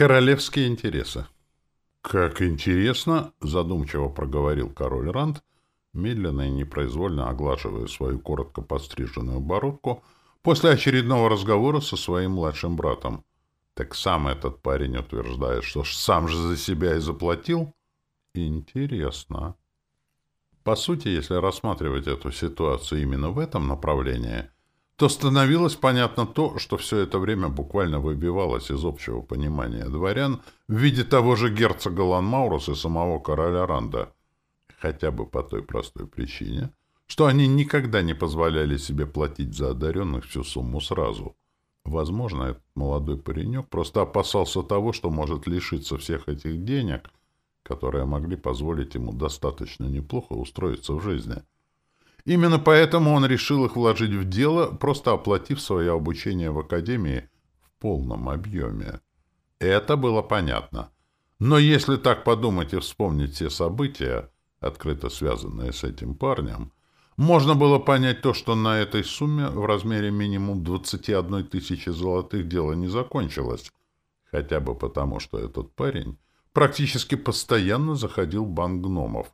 Королевские интересы. «Как интересно!» — задумчиво проговорил король Ранд, медленно и непроизвольно оглаживая свою коротко подстриженную бородку после очередного разговора со своим младшим братом. Так сам этот парень утверждает, что сам же за себя и заплатил? Интересно. По сути, если рассматривать эту ситуацию именно в этом направлении, то становилось понятно то, что все это время буквально выбивалось из общего понимания дворян в виде того же герцога Ланмаурус и самого короля Ранда. Хотя бы по той простой причине, что они никогда не позволяли себе платить за одаренных всю сумму сразу. Возможно, этот молодой паренек просто опасался того, что может лишиться всех этих денег, которые могли позволить ему достаточно неплохо устроиться в жизни. Именно поэтому он решил их вложить в дело, просто оплатив свое обучение в академии в полном объеме. Это было понятно. Но если так подумать и вспомнить все события, открыто связанные с этим парнем, можно было понять то, что на этой сумме в размере минимум 21 тысячи золотых дело не закончилось, хотя бы потому, что этот парень практически постоянно заходил в банк гномов.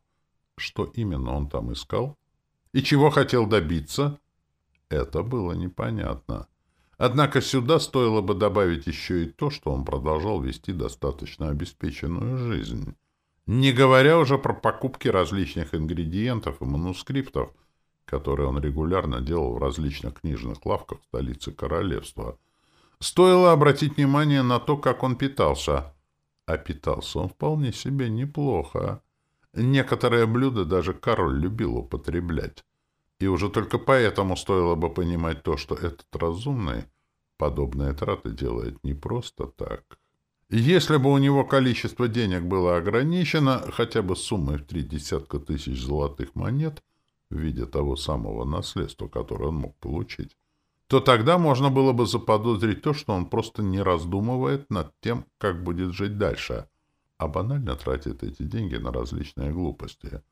Что именно он там искал? И чего хотел добиться? Это было непонятно. Однако сюда стоило бы добавить еще и то, что он продолжал вести достаточно обеспеченную жизнь. Не говоря уже про покупки различных ингредиентов и манускриптов — которые он регулярно делал в различных книжных лавках столицы королевства. Стоило обратить внимание на то, как он питался. А питался он вполне себе неплохо. Некоторые блюда даже король любил употреблять. И уже только поэтому стоило бы понимать то, что этот разумный подобные траты делает не просто так. Если бы у него количество денег было ограничено хотя бы суммой в три десятка тысяч золотых монет — в виде того самого наследства, которое он мог получить, то тогда можно было бы заподозрить то, что он просто не раздумывает над тем, как будет жить дальше, а банально тратит эти деньги на различные глупости.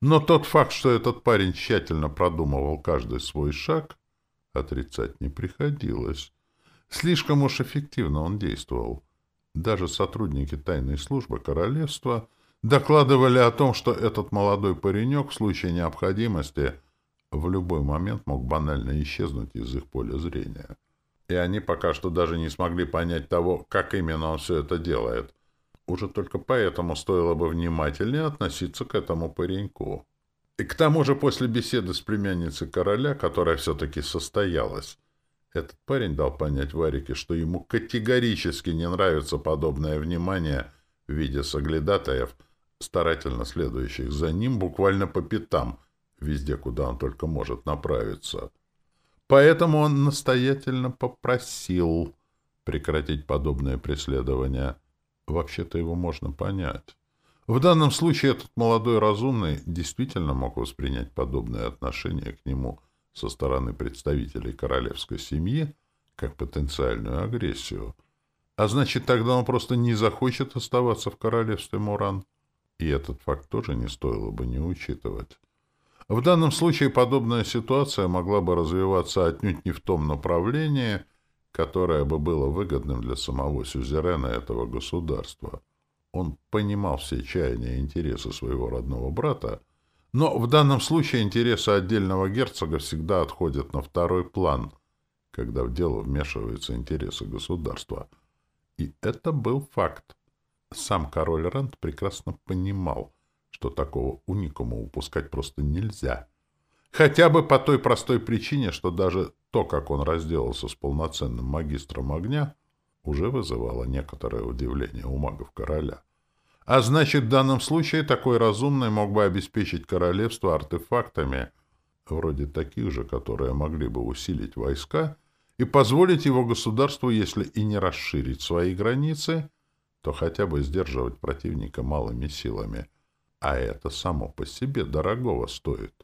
Но тот факт, что этот парень тщательно продумывал каждый свой шаг, отрицать не приходилось. Слишком уж эффективно он действовал. Даже сотрудники тайной службы королевства — докладывали о том, что этот молодой паренек в случае необходимости в любой момент мог банально исчезнуть из их поля зрения. И они пока что даже не смогли понять того, как именно он все это делает. Уже только поэтому стоило бы внимательнее относиться к этому пареньку. И к тому же после беседы с племянницей короля, которая все-таки состоялась, этот парень дал понять Варике, что ему категорически не нравится подобное внимание в виде соглядатаев – старательно следующих за ним буквально по пятам, везде, куда он только может направиться. Поэтому он настоятельно попросил прекратить подобное преследование. Вообще-то его можно понять. В данном случае этот молодой разумный действительно мог воспринять подобное отношение к нему со стороны представителей королевской семьи как потенциальную агрессию. А значит, тогда он просто не захочет оставаться в королевстве Муран. И этот факт тоже не стоило бы не учитывать. В данном случае подобная ситуация могла бы развиваться отнюдь не в том направлении, которое бы было выгодным для самого сюзерена этого государства. Он понимал все чаяния и интересы своего родного брата, но в данном случае интересы отдельного герцога всегда отходят на второй план, когда в дело вмешиваются интересы государства. И это был факт. Сам король Ранд прекрасно понимал, что такого уникума упускать просто нельзя. Хотя бы по той простой причине, что даже то, как он разделался с полноценным магистром огня, уже вызывало некоторое удивление у магов короля. А значит, в данном случае такой разумный мог бы обеспечить королевство артефактами, вроде таких же, которые могли бы усилить войска и позволить его государству, если и не расширить свои границы, то хотя бы сдерживать противника малыми силами. А это само по себе дорогого стоит.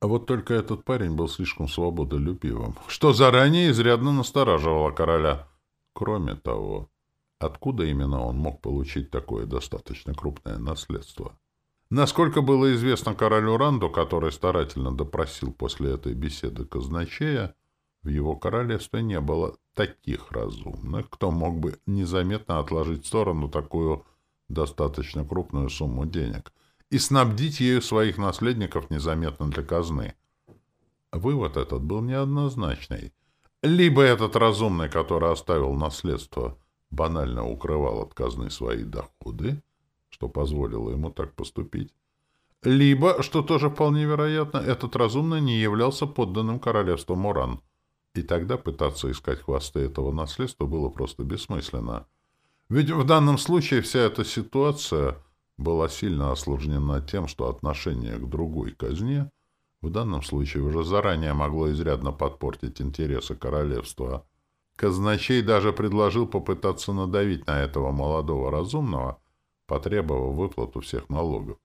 А вот только этот парень был слишком свободолюбивым, что заранее изрядно настораживало короля. Кроме того, откуда именно он мог получить такое достаточно крупное наследство? Насколько было известно королю Ранду, который старательно допросил после этой беседы казначея, В его королевстве не было таких разумных, кто мог бы незаметно отложить в сторону такую достаточно крупную сумму денег и снабдить ею своих наследников незаметно для казны. Вывод этот был неоднозначный. Либо этот разумный, который оставил наследство, банально укрывал от казны свои доходы, что позволило ему так поступить, либо, что тоже вполне вероятно, этот разумный не являлся подданным королевству Муран — и тогда пытаться искать хвосты этого наследства было просто бессмысленно. Ведь в данном случае вся эта ситуация была сильно осложнена тем, что отношение к другой казне в данном случае уже заранее могло изрядно подпортить интересы королевства. Казначей даже предложил попытаться надавить на этого молодого разумного, потребовав выплату всех налогов.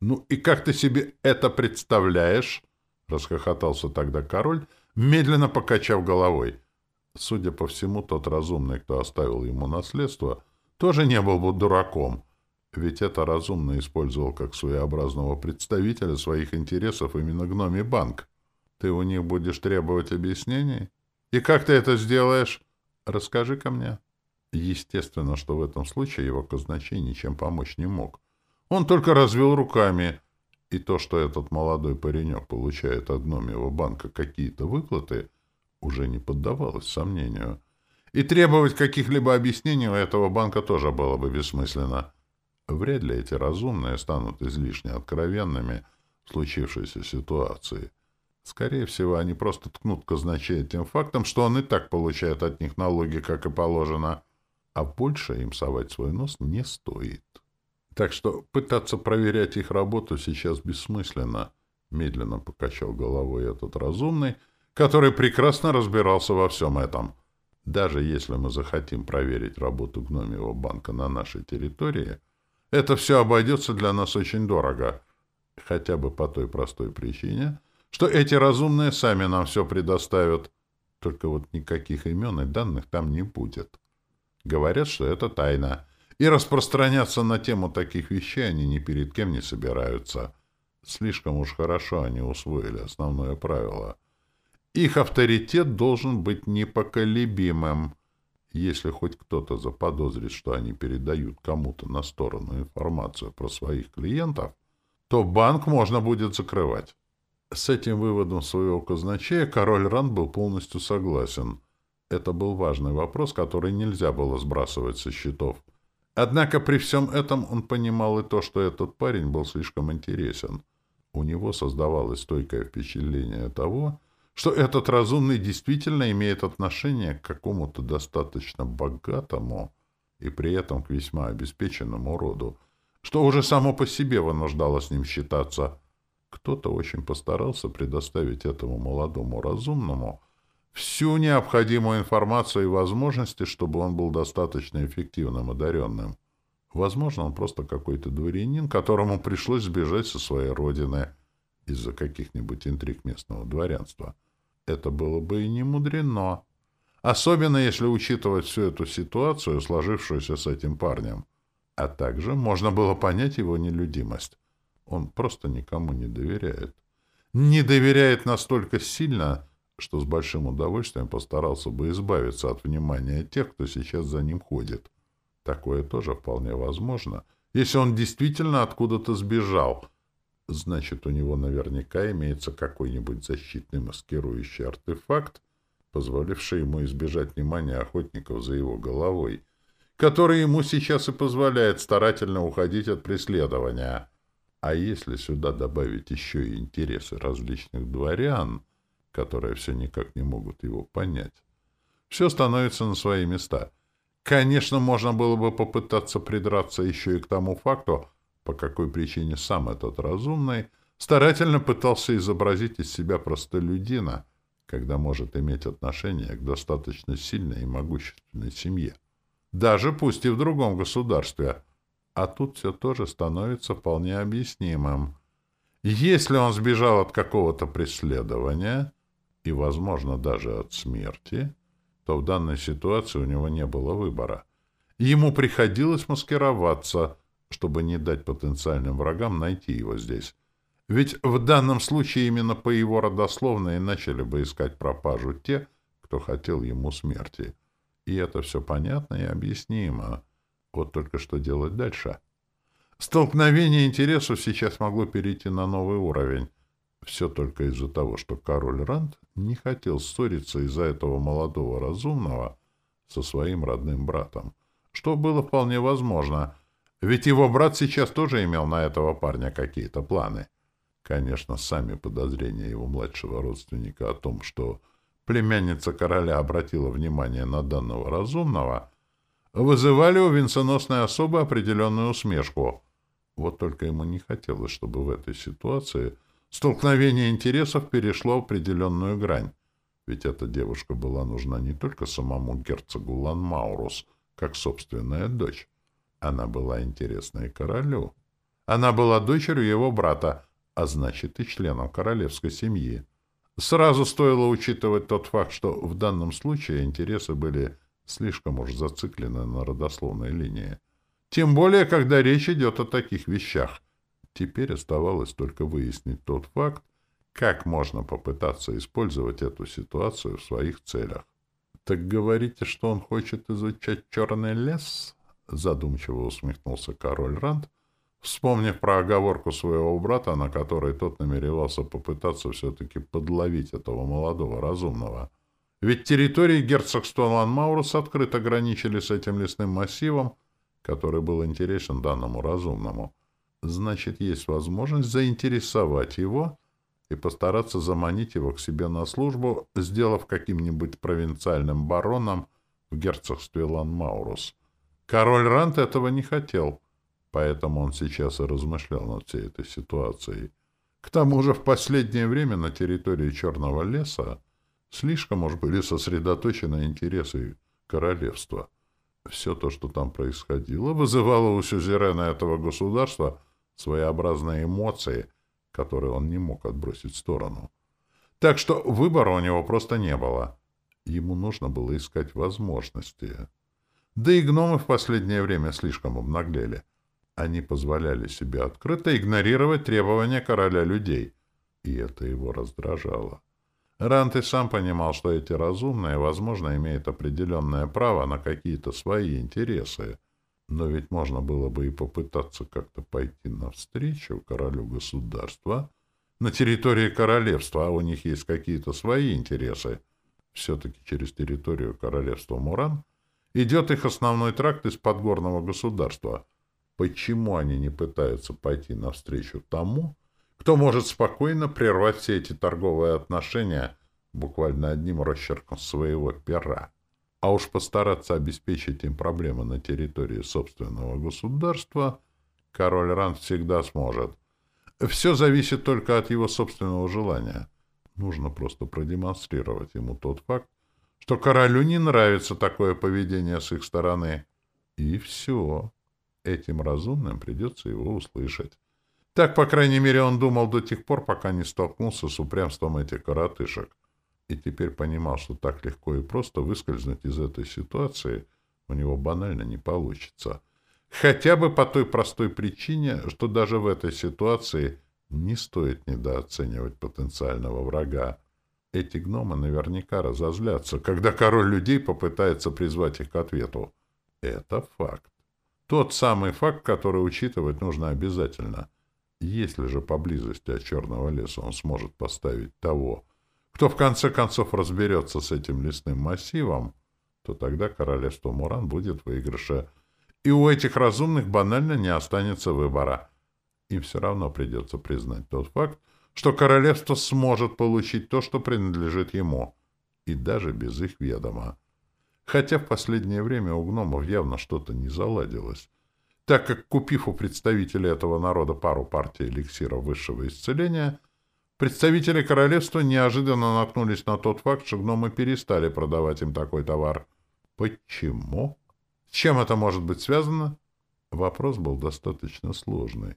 «Ну и как ты себе это представляешь?» — расхохотался тогда король, медленно покачав головой. Судя по всему, тот разумный, кто оставил ему наследство, тоже не был бы дураком, ведь это разумно использовал как своеобразного представителя своих интересов именно гноми банк. Ты у них будешь требовать объяснений? И как ты это сделаешь? Расскажи-ка мне. Естественно, что в этом случае его казначей ничем помочь не мог. Он только развел руками — и то, что этот молодой паренек получает от гномьего банка какие-то выплаты, уже не поддавалось сомнению. И требовать каких-либо объяснений у этого банка тоже было бы бессмысленно. Вряд ли эти разумные станут излишне откровенными в случившейся ситуации. Скорее всего, они просто ткнут казначея тем фактом, что он и так получает от них налоги, как и положено, а больше им совать свой нос не стоит. Так что пытаться проверять их работу сейчас бессмысленно, — медленно покачал головой этот разумный, который прекрасно разбирался во всем этом. Даже если мы захотим проверить работу гномьего банка на нашей территории, это все обойдется для нас очень дорого. Хотя бы по той простой причине, что эти разумные сами нам все предоставят. Только вот никаких имен и данных там не будет. Говорят, что это тайна — и распространяться на тему таких вещей они ни перед кем не собираются. Слишком уж хорошо они усвоили основное правило. Их авторитет должен быть непоколебимым. Если хоть кто-то заподозрит, что они передают кому-то на сторону информацию про своих клиентов, то банк можно будет закрывать. С этим выводом своего казначея король Ран был полностью согласен. Это был важный вопрос, который нельзя было сбрасывать со счетов — Однако при всем этом он понимал и то, что этот парень был слишком интересен. У него создавалось стойкое впечатление того, что этот разумный действительно имеет отношение к какому-то достаточно богатому и при этом к весьма обеспеченному роду, что уже само по себе вынуждало с ним считаться. Кто-то очень постарался предоставить этому молодому разумному всю необходимую информацию и возможности, чтобы он был достаточно эффективным, одаренным. Возможно, он просто какой-то дворянин, которому пришлось сбежать со своей родины из-за каких-нибудь интриг местного дворянства. Это было бы и не мудрено. Особенно если учитывать всю эту ситуацию, сложившуюся с этим парнем. А также можно было понять его нелюдимость. Он просто никому не доверяет. Не доверяет настолько сильно, что с большим удовольствием постарался бы избавиться от внимания тех, кто сейчас за ним ходит. Такое тоже вполне возможно. Если он действительно откуда-то сбежал, значит, у него наверняка имеется какой-нибудь защитный маскирующий артефакт, позволивший ему избежать внимания охотников за его головой, который ему сейчас и позволяет старательно уходить от преследования. А если сюда добавить еще и интересы различных дворян, которые все никак не могут его понять. Все становится на свои места. Конечно, можно было бы попытаться придраться еще и к тому факту, по какой причине сам этот разумный старательно пытался изобразить из себя простолюдина, когда может иметь отношение к достаточно сильной и могущественной семье. Даже пусть и в другом государстве. А тут все тоже становится вполне объяснимым. Если он сбежал от какого-то преследования, и, возможно, даже от смерти, то в данной ситуации у него не было выбора. Ему приходилось маскироваться, чтобы не дать потенциальным врагам найти его здесь. Ведь в данном случае именно по его родословной начали бы искать пропажу те, кто хотел ему смерти. И это все понятно и объяснимо. Вот только что делать дальше? Столкновение интересов сейчас могло перейти на новый уровень. Все только из-за того, что король Ранд не хотел ссориться из-за этого молодого разумного со своим родным братом, что было вполне возможно, ведь его брат сейчас тоже имел на этого парня какие-то планы. Конечно, сами подозрения его младшего родственника о том, что племянница короля обратила внимание на данного разумного, вызывали у венценосной особы определенную усмешку. Вот только ему не хотелось, чтобы в этой ситуации столкновение интересов перешло определенную грань. Ведь эта девушка была нужна не только самому герцогу Ланмаурус, как собственная дочь. Она была интересна и королю. Она была дочерью его брата, а значит и членом королевской семьи. Сразу стоило учитывать тот факт, что в данном случае интересы были слишком уж зациклены на родословной линии. Тем более, когда речь идет о таких вещах. Теперь оставалось только выяснить тот факт, как можно попытаться использовать эту ситуацию в своих целях. «Так говорите, что он хочет изучать черный лес?» Задумчиво усмехнулся король Ранд, вспомнив про оговорку своего брата, на которой тот намеревался попытаться все-таки подловить этого молодого разумного. Ведь территории герцогства Ланмаурус открыто граничили с этим лесным массивом, который был интересен данному разумному. Значит, есть возможность заинтересовать его и постараться заманить его к себе на службу, сделав каким-нибудь провинциальным бароном в герцогстве Ланмаурус. Король Рант этого не хотел — Поэтому он сейчас и размышлял над всей этой ситуацией. К тому же в последнее время на территории Черного леса слишком уж были сосредоточены интересы королевства. Все то, что там происходило, вызывало у сюзерена этого государства своеобразные эмоции, которые он не мог отбросить в сторону. Так что выбора у него просто не было. Ему нужно было искать возможности. Да и гномы в последнее время слишком обнаглели — они позволяли себе открыто игнорировать требования короля людей, и это его раздражало. Рант и сам понимал, что эти разумные, возможно, имеют определенное право на какие-то свои интересы, но ведь можно было бы и попытаться как-то пойти навстречу королю государства на территории королевства, а у них есть какие-то свои интересы. Все-таки через территорию королевства Муран идет их основной тракт из подгорного государства — Почему они не пытаются пойти навстречу тому, кто может спокойно прервать все эти торговые отношения буквально одним расчерком своего пера? А уж постараться обеспечить им проблемы на территории собственного государства король Ран всегда сможет. Все зависит только от его собственного желания. Нужно просто продемонстрировать ему тот факт, что королю не нравится такое поведение с их стороны. И все. Этим разумным придется его услышать. Так, по крайней мере, он думал до тех пор, пока не столкнулся с упрямством этих коротышек. И теперь понимал, что так легко и просто выскользнуть из этой ситуации у него банально не получится. Хотя бы по той простой причине, что даже в этой ситуации не стоит недооценивать потенциального врага. Эти гномы наверняка разозлятся, когда король людей попытается призвать их к ответу. Это факт. Тот самый факт, который учитывать нужно обязательно. Если же поблизости от черного леса он сможет поставить того, кто в конце концов разберется с этим лесным массивом, то тогда королевство Муран будет в выигрыше, и у этих разумных банально не останется выбора. Им все равно придется признать тот факт, что королевство сможет получить то, что принадлежит ему, и даже без их ведома хотя в последнее время у гномов явно что-то не заладилось, так как, купив у представителей этого народа пару партий эликсиров высшего исцеления, представители королевства неожиданно наткнулись на тот факт, что гномы перестали продавать им такой товар. Почему? С чем это может быть связано? Вопрос был достаточно сложный.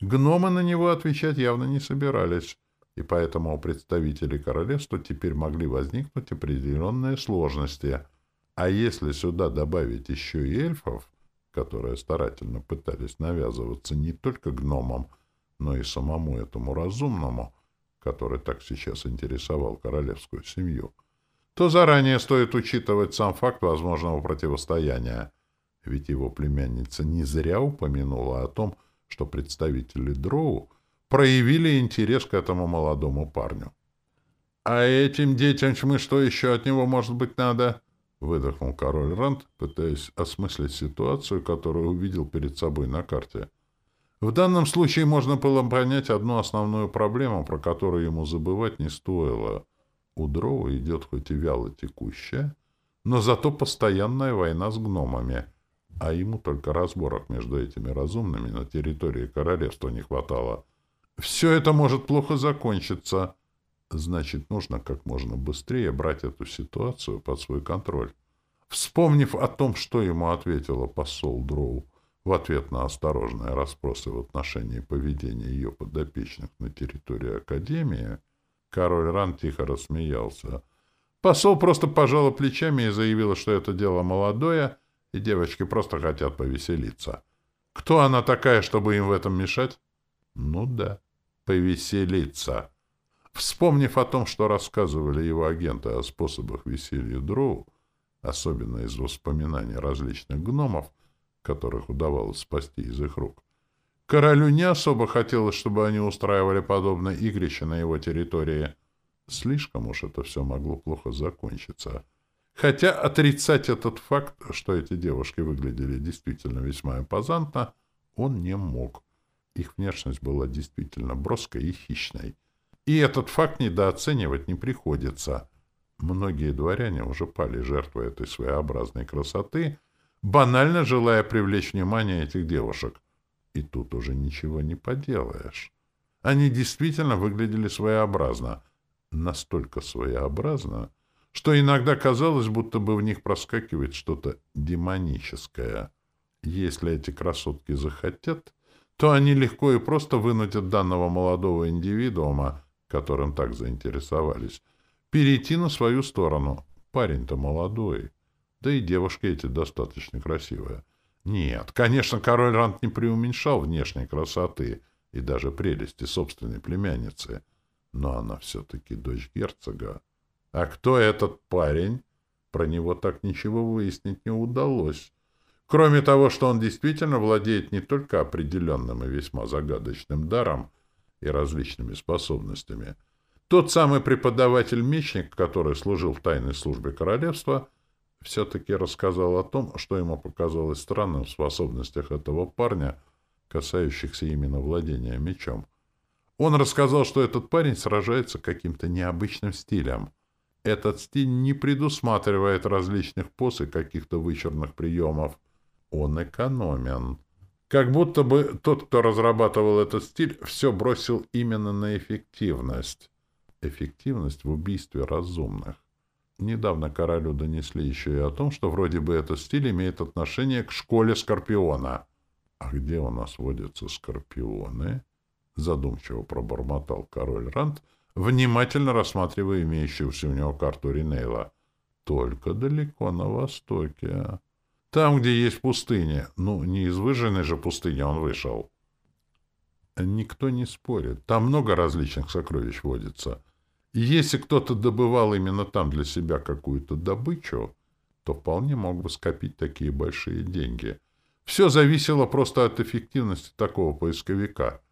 Гномы на него отвечать явно не собирались, и поэтому у представителей королевства теперь могли возникнуть определенные сложности — а если сюда добавить еще и эльфов, которые старательно пытались навязываться не только гномам, но и самому этому разумному, который так сейчас интересовал королевскую семью, то заранее стоит учитывать сам факт возможного противостояния. Ведь его племянница не зря упомянула о том, что представители Дроу проявили интерес к этому молодому парню. «А этим детям мы что еще от него, может быть, надо?» — выдохнул король Ранд, пытаясь осмыслить ситуацию, которую увидел перед собой на карте. В данном случае можно было понять одну основную проблему, про которую ему забывать не стоило. У Дроу идет хоть и вяло текущая, но зато постоянная война с гномами, а ему только разборок между этими разумными на территории королевства не хватало. Все это может плохо закончиться. Значит, нужно как можно быстрее брать эту ситуацию под свой контроль. Вспомнив о том, что ему ответила посол Дроу в ответ на осторожные расспросы в отношении поведения ее подопечных на территории Академии, король Ран тихо рассмеялся. Посол просто пожала плечами и заявила, что это дело молодое, и девочки просто хотят повеселиться. Кто она такая, чтобы им в этом мешать? Ну да, повеселиться. Вспомнив о том, что рассказывали его агенты о способах веселья Дроу, особенно из воспоминаний различных гномов, которых удавалось спасти из их рук, королю не особо хотелось, чтобы они устраивали подобное игрище на его территории. Слишком уж это все могло плохо закончиться. Хотя отрицать этот факт, что эти девушки выглядели действительно весьма импозантно, он не мог. Их внешность была действительно броской и хищной. И этот факт недооценивать не приходится. Многие дворяне уже пали жертвой этой своеобразной красоты, банально желая привлечь внимание этих девушек. И тут уже ничего не поделаешь. Они действительно выглядели своеобразно. Настолько своеобразно, что иногда казалось, будто бы в них проскакивает что-то демоническое. Если эти красотки захотят, то они легко и просто вынудят данного молодого индивидуума которым так заинтересовались, перейти на свою сторону. Парень-то молодой. Да и девушки эти достаточно красивые. Нет, конечно, король Рант не преуменьшал внешней красоты и даже прелести собственной племянницы. Но она все-таки дочь герцога. А кто этот парень? Про него так ничего выяснить не удалось. Кроме того, что он действительно владеет не только определенным и весьма загадочным даром, и различными способностями. Тот самый преподаватель-мечник, который служил в тайной службе королевства, все-таки рассказал о том, что ему показалось странным в способностях этого парня, касающихся именно владения мечом. Он рассказал, что этот парень сражается каким-то необычным стилем. Этот стиль не предусматривает различных поз и каких-то вычурных приемов. Он экономен. Как будто бы тот, кто разрабатывал этот стиль, все бросил именно на эффективность. Эффективность в убийстве разумных. Недавно королю донесли еще и о том, что вроде бы этот стиль имеет отношение к школе Скорпиона. А где у нас водятся скорпионы? Задумчиво пробормотал король Рант, внимательно рассматривая имеющуюся у него карту Ринейла. Только далеко на востоке. Там, где есть пустыня. Ну, не из выжженной же пустыни он вышел. Никто не спорит. Там много различных сокровищ водится. И если кто-то добывал именно там для себя какую-то добычу, то вполне мог бы скопить такие большие деньги. Все зависело просто от эффективности такого поисковика.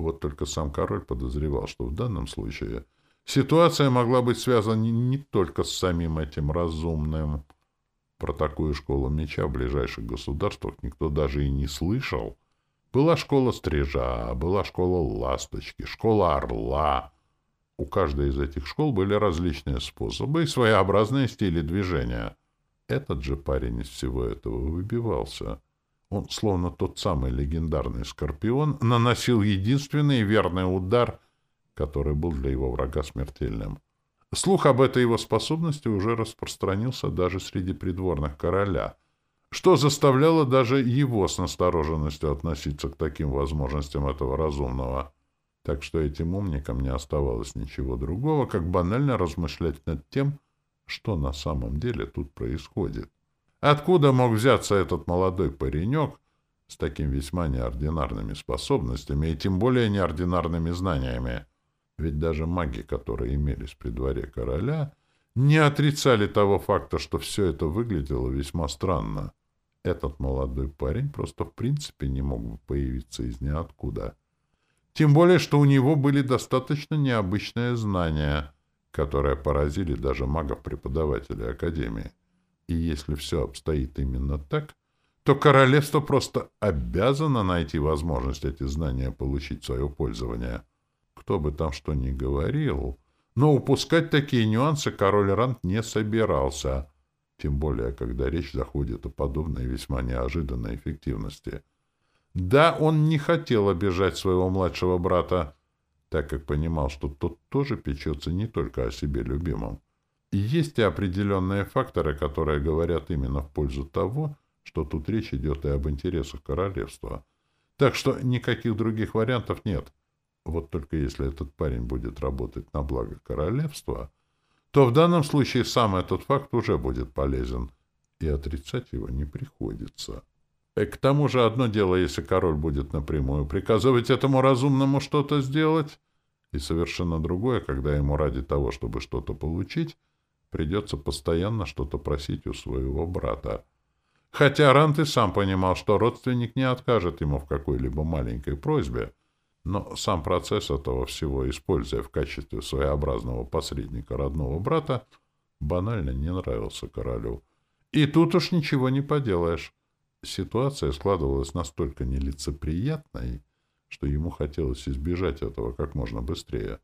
Вот только сам король подозревал, что в данном случае ситуация могла быть связана не, только с самим этим разумным, про такую школу меча в ближайших государствах никто даже и не слышал. Была школа стрижа, была школа ласточки, школа орла. У каждой из этих школ были различные способы и своеобразные стили движения. Этот же парень из всего этого выбивался. Он, словно тот самый легендарный Скорпион, наносил единственный верный удар, который был для его врага смертельным — Слух об этой его способности уже распространился даже среди придворных короля, что заставляло даже его с настороженностью относиться к таким возможностям этого разумного. Так что этим умникам не оставалось ничего другого, как банально размышлять над тем, что на самом деле тут происходит. Откуда мог взяться этот молодой паренек с такими весьма неординарными способностями и тем более неординарными знаниями? Ведь даже маги, которые имелись при дворе короля, не отрицали того факта, что все это выглядело весьма странно. Этот молодой парень просто в принципе не мог бы появиться из ниоткуда. Тем более, что у него были достаточно необычные знания, которые поразили даже магов-преподавателей Академии. И если все обстоит именно так, то королевство просто обязано найти возможность эти знания получить в свое пользование. Кто бы там что ни говорил, но упускать такие нюансы король Рант не собирался, тем более, когда речь заходит о подобной весьма неожиданной эффективности. Да, он не хотел обижать своего младшего брата, так как понимал, что тот тоже печется не только о себе любимом. Есть и определенные факторы, которые говорят именно в пользу того, что тут речь идет и об интересах королевства. Так что никаких других вариантов нет. Вот только если этот парень будет работать на благо королевства, то в данном случае сам этот факт уже будет полезен, и отрицать его не приходится. И к тому же одно дело, если король будет напрямую приказывать этому разумному что-то сделать, и совершенно другое, когда ему ради того, чтобы что-то получить, придется постоянно что-то просить у своего брата. Хотя Рант и сам понимал, что родственник не откажет ему в какой-либо маленькой просьбе, но сам процесс этого всего, используя в качестве своеобразного посредника родного брата, банально не нравился королю. И тут уж ничего не поделаешь. Ситуация складывалась настолько нелицеприятной, что ему хотелось избежать этого как можно быстрее.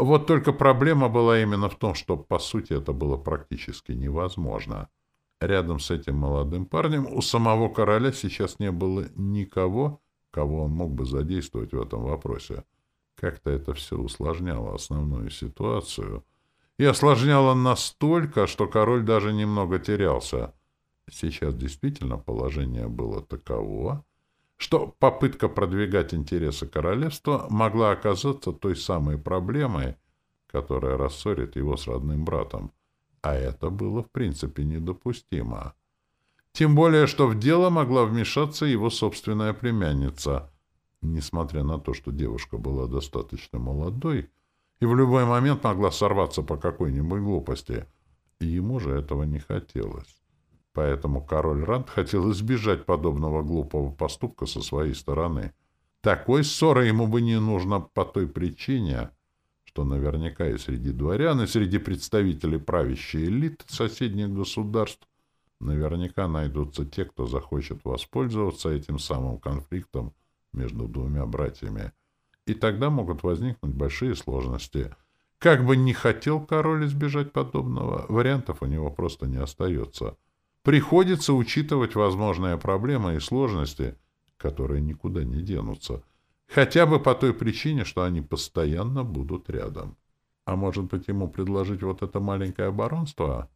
Вот только проблема была именно в том, что, по сути, это было практически невозможно — Рядом с этим молодым парнем у самого короля сейчас не было никого, кого он мог бы задействовать в этом вопросе. Как-то это все усложняло основную ситуацию. И осложняло настолько, что король даже немного терялся. Сейчас действительно положение было таково, что попытка продвигать интересы королевства могла оказаться той самой проблемой, которая рассорит его с родным братом. А это было в принципе недопустимо. Тем более, что в дело могла вмешаться его собственная племянница. Несмотря на то, что девушка была достаточно молодой и в любой момент могла сорваться по какой-нибудь глупости, ему же этого не хотелось. Поэтому король Ранд хотел избежать подобного глупого поступка со своей стороны. Такой ссоры ему бы не нужно по той причине, что наверняка и среди дворян, и среди представителей правящей элиты соседних государств наверняка найдутся те, кто захочет воспользоваться этим самым конфликтом между двумя братьями. И тогда могут возникнуть большие сложности. Как бы ни хотел король избежать подобного, вариантов у него просто не остается. Приходится учитывать возможные проблемы и сложности, которые никуда не денутся — Хотя бы по той причине, что они постоянно будут рядом. А может быть, ему предложить вот это маленькое баронство?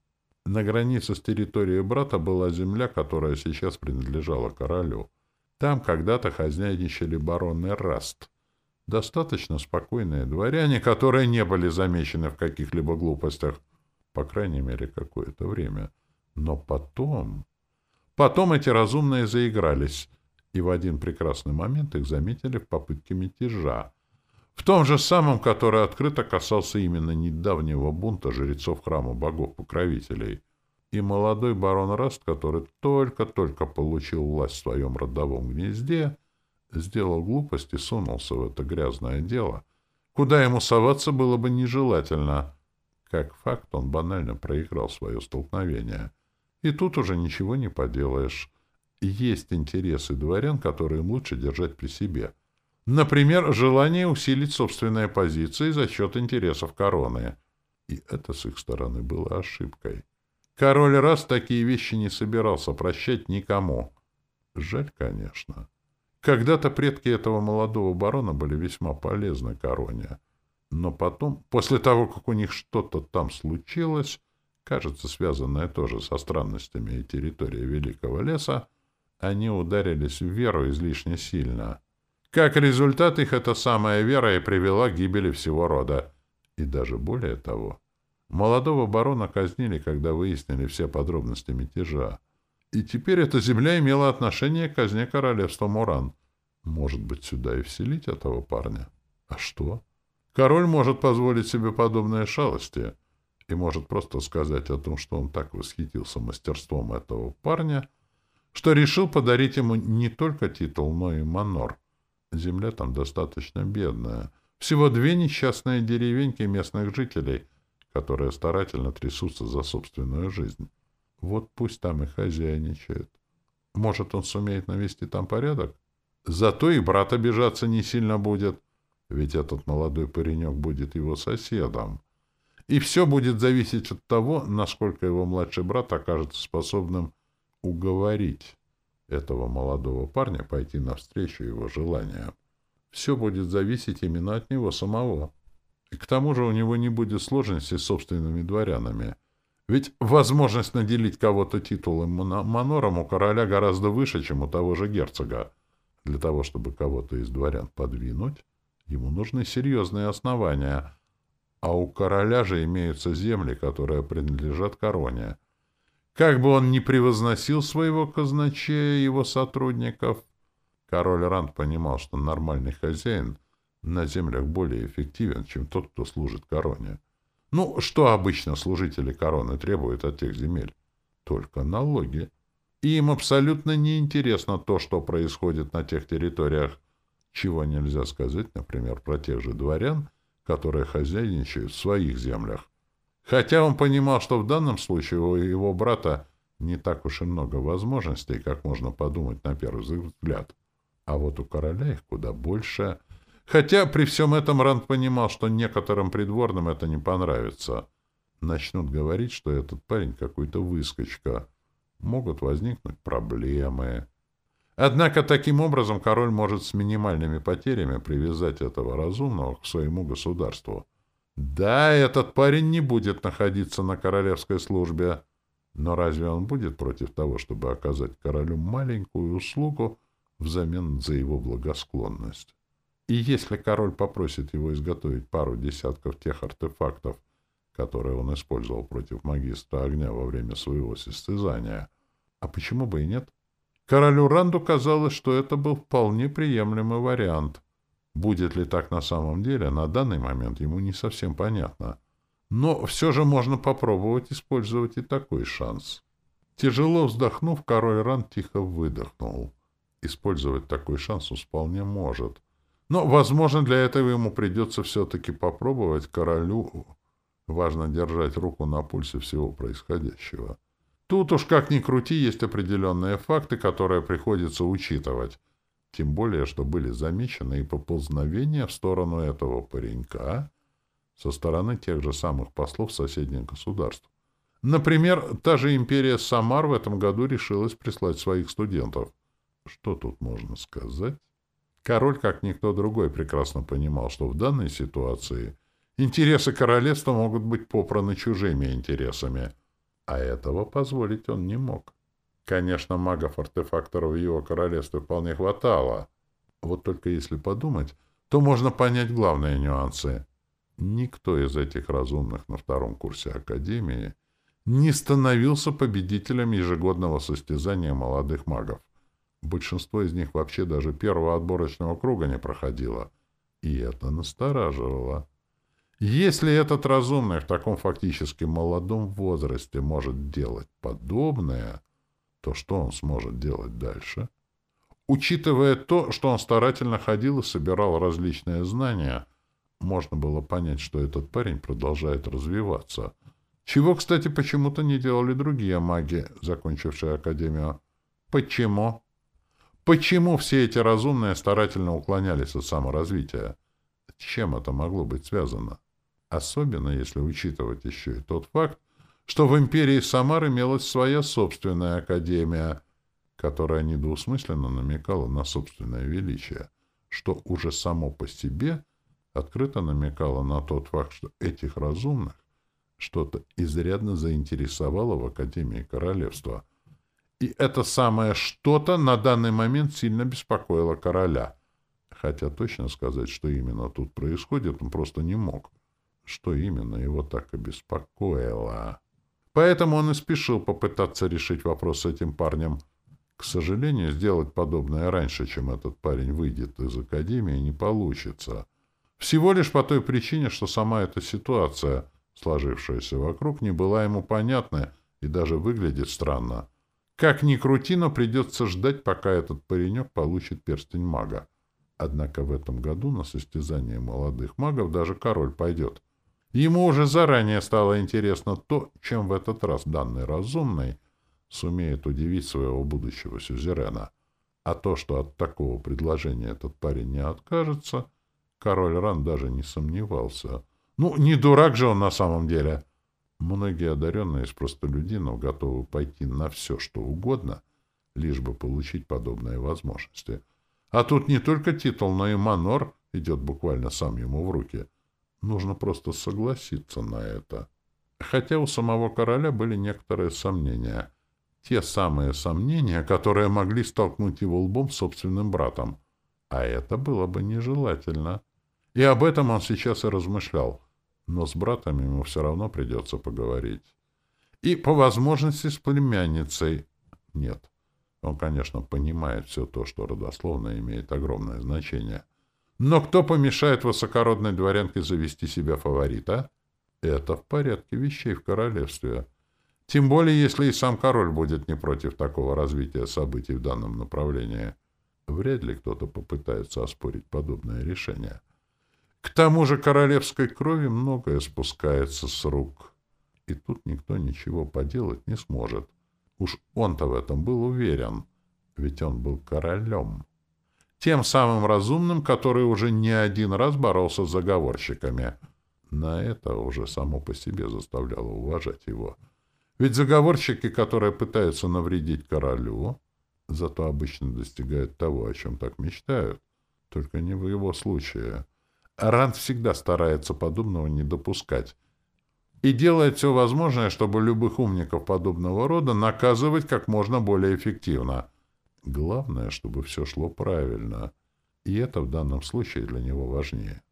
На границе с территорией брата была земля, которая сейчас принадлежала королю. Там когда-то хозяйничали бароны Раст. Достаточно спокойные дворяне, которые не были замечены в каких-либо глупостях. По крайней мере, какое-то время. Но потом... Потом эти разумные заигрались — и в один прекрасный момент их заметили в попытке мятежа, в том же самом, который открыто касался именно недавнего бунта жрецов храма богов-покровителей. И молодой барон Раст, который только-только получил власть в своем родовом гнезде, сделал глупость и сунулся в это грязное дело, куда ему соваться было бы нежелательно. Как факт, он банально проиграл свое столкновение. И тут уже ничего не поделаешь есть интересы дворян, которые им лучше держать при себе. Например, желание усилить собственные позиции за счет интересов короны. И это с их стороны было ошибкой. Король раз такие вещи не собирался прощать никому. Жаль, конечно. Когда-то предки этого молодого барона были весьма полезны короне. Но потом, после того, как у них что-то там случилось, кажется, связанное тоже со странностями и территорией Великого леса, они ударились в веру излишне сильно. Как результат, их эта самая вера и привела к гибели всего рода. И даже более того, молодого барона казнили, когда выяснили все подробности мятежа. И теперь эта земля имела отношение к казне королевства Муран. Может быть, сюда и вселить этого парня? А что? Король может позволить себе подобные шалости. И может просто сказать о том, что он так восхитился мастерством этого парня, что решил подарить ему не только титул, но и манор. Земля там достаточно бедная. Всего две несчастные деревеньки местных жителей, которые старательно трясутся за собственную жизнь. Вот пусть там и хозяйничает. Может, он сумеет навести там порядок? Зато и брат обижаться не сильно будет, ведь этот молодой паренек будет его соседом. И все будет зависеть от того, насколько его младший брат окажется способным уговорить этого молодого парня пойти навстречу его желаниям. Все будет зависеть именно от него самого. И к тому же у него не будет сложностей с собственными дворянами. Ведь возможность наделить кого-то титулом манором у короля гораздо выше, чем у того же герцога. Для того, чтобы кого-то из дворян подвинуть, ему нужны серьезные основания, а у короля же имеются земли, которые принадлежат короне. Как бы он ни превозносил своего казначея и его сотрудников, король Ранд понимал, что нормальный хозяин на землях более эффективен, чем тот, кто служит короне. Ну, что обычно служители короны требуют от тех земель? Только налоги. И им абсолютно неинтересно то, что происходит на тех территориях, чего нельзя сказать, например, про тех же дворян, которые хозяйничают в своих землях. Хотя он понимал, что в данном случае у его брата не так уж и много возможностей, как можно подумать на первый взгляд. А вот у короля их куда больше. Хотя при всем этом Ранд понимал, что некоторым придворным это не понравится. Начнут говорить, что этот парень какой-то выскочка. Могут возникнуть проблемы. Однако таким образом король может с минимальными потерями привязать этого разумного к своему государству. Да, этот парень не будет находиться на королевской службе, но разве он будет против того, чтобы оказать королю маленькую услугу взамен за его благосклонность? И если король попросит его изготовить пару десятков тех артефактов, которые он использовал против магистра огня во время своего состязания, а почему бы и нет? Королю Ранду казалось, что это был вполне приемлемый вариант. Будет ли так на самом деле, на данный момент ему не совсем понятно. Но все же можно попробовать использовать и такой шанс. Тяжело вздохнув, король Ран тихо выдохнул. Использовать такой шанс он вполне может. Но, возможно, для этого ему придется все-таки попробовать королю. Важно держать руку на пульсе всего происходящего. Тут уж как ни крути, есть определенные факты, которые приходится учитывать. Тем более, что были замечены и поползновения в сторону этого паренька со стороны тех же самых послов соседних государств. Например, та же империя Самар в этом году решилась прислать своих студентов. Что тут можно сказать? Король, как никто другой, прекрасно понимал, что в данной ситуации интересы королевства могут быть попраны чужими интересами, а этого позволить он не мог. Конечно, магов-артефакторов в его королевстве вполне хватало. Вот только если подумать, то можно понять главные нюансы. Никто из этих разумных на втором курсе Академии не становился победителем ежегодного состязания молодых магов. Большинство из них вообще даже первого отборочного круга не проходило. И это настораживало. Если этот разумный в таком фактически молодом возрасте может делать подобное, то что он сможет делать дальше? Учитывая то, что он старательно ходил и собирал различные знания, можно было понять, что этот парень продолжает развиваться. Чего, кстати, почему-то не делали другие маги, закончившие Академию. Почему? Почему все эти разумные старательно уклонялись от саморазвития? Чем это могло быть связано? Особенно если учитывать еще и тот факт, что в империи Самар имелась своя собственная академия, которая недвусмысленно намекала на собственное величие, что уже само по себе открыто намекало на тот факт, что этих разумных что-то изрядно заинтересовало в Академии Королевства. И это самое что-то на данный момент сильно беспокоило короля. Хотя точно сказать, что именно тут происходит, он просто не мог. Что именно его так обеспокоило? Поэтому он и спешил попытаться решить вопрос с этим парнем. К сожалению, сделать подобное раньше, чем этот парень выйдет из академии, не получится. Всего лишь по той причине, что сама эта ситуация сложившаяся вокруг, не была ему понятна и даже выглядит странно. Как ни крути, но придется ждать, пока этот паренек получит перстень мага. Однако в этом году на состязание молодых магов даже король пойдет. Ему уже заранее стало интересно то, чем в этот раз данный разумный сумеет удивить своего будущего сюзерена. А то, что от такого предложения этот парень не откажется, король Ран даже не сомневался. Ну, не дурак же он на самом деле. Многие одаренные из простолюдинов готовы пойти на все, что угодно, лишь бы получить подобные возможности. А тут не только титул, но и манор идет буквально сам ему в руки. Нужно просто согласиться на это. Хотя у самого короля были некоторые сомнения. Те самые сомнения, которые могли столкнуть его лбом с собственным братом. А это было бы нежелательно. И об этом он сейчас и размышлял но с братом ему все равно придется поговорить. И, по возможности, с племянницей. Нет. Он, конечно, понимает все то, что родословно имеет огромное значение. Но кто помешает высокородной дворянке завести себя фаворита? Это в порядке вещей в королевстве. Тем более, если и сам король будет не против такого развития событий в данном направлении. Вряд ли кто-то попытается оспорить подобное решение. К тому же королевской крови многое спускается с рук. И тут никто ничего поделать не сможет. Уж он-то в этом был уверен, ведь он был королем. Тем самым разумным, который уже не один раз боролся с заговорщиками. На это уже само по себе заставляло уважать его. Ведь заговорщики, которые пытаются навредить королю, зато обычно достигают того, о чем так мечтают. Только не в его случае. Ранд всегда старается подобного не допускать и делает все возможное, чтобы любых умников подобного рода наказывать как можно более эффективно. Главное, чтобы все шло правильно, и это в данном случае для него важнее.